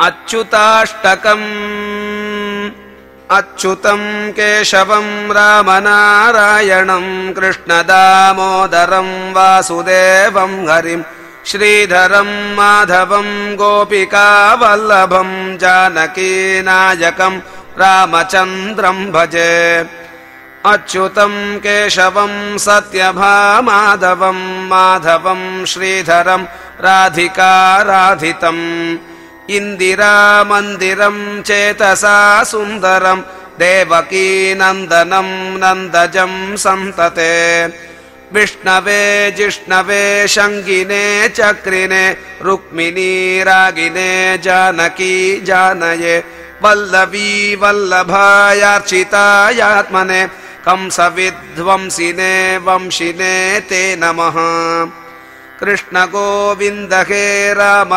अच्युताष्टकम्। अच्युतम् केशवम् रामनारायणम् कृष्णदामोदरम् वासुदेवम् हरिम् श्रीधरम् माधवम् गोपिकावल्लभम् जानकीनायकम् रामचन्द्रम् भजे। अच्युतम् केशवम् सत्यभामाधवम् माधवम् श्रीधरम् राधिकाराधितम् इन्दिरामन्दिरम् चेतसा सुन्दरम् देवकीनन्दनम् नन्दजम् सन्तते। विष्णवे जिष्णवे शङ्गिने चक्रिने रुक्मिणी रागिने जानकी जानये वल्लवी वल्लभायार्चितायात्मने कंसविध्वंसिने वंशिने ते नमः। कृष्ण गोविन्द हे राम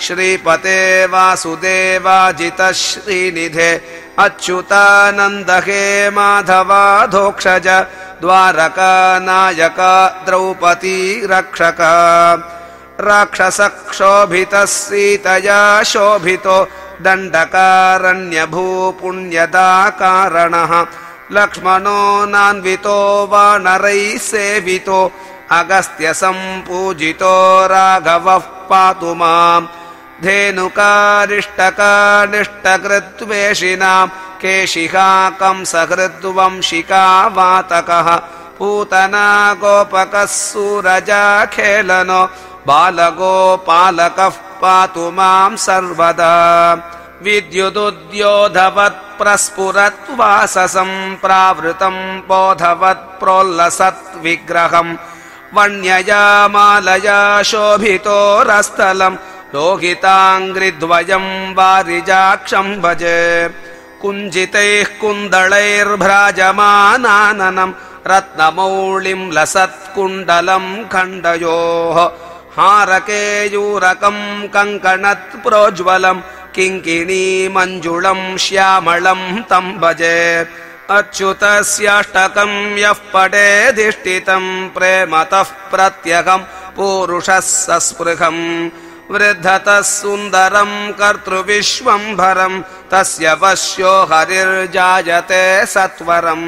श्रीपते वासुदेवाजित श्रीनिधे अच्युतानन्द हे माधवाधोक्षज द्वारका नायक द्रौपदी रक्षक राक्षसक्षोभितः सीतया शोभितो दण्डकारण्यभूपुण्यदाकारणः। लक्ष्मणो नान्वितो वानरैः सेवितो। अगस्त्य सम्पूजितो राघवः पातु माम् धेनुकारिष्टकानिष्टकृत्वेषिणाम् केशिहा कंसहृद्वंशिका वातकः पूतना गोपकः सूरजा खेलनो बालगोपालकः पातु माम् सर्वदा। विद्युदुद्योधवत् प्रस्फुरत् वाससम् प्रावृतम् बोधवत् प्रोल्लसत् वण्यया मालया शोभितो लोहिताङ्घ्रिद्वयम् वारिजाक्षम् भजे। कुञ्जितैः कुन्दलैर्भ्राजमानाननम् रत्नमौळिम् लसत्कुण्डलम् खण्डयोः। हारकेयूरकम् कङ्कणत् प्रोज्वलम् किङ्किणी मञ्जुळम् श्यामळम् तम् भजे। अच्युतस्याष्टकम् यः पटेधिष्ठितम् प्रेमतः प्रत्यगम् पूरुषः सस्पृहम् वृद्धतः सुन्दरम् कर्तृविश्वम्भरम् तस्य पश्यो हरिर्जायते सत्वरम्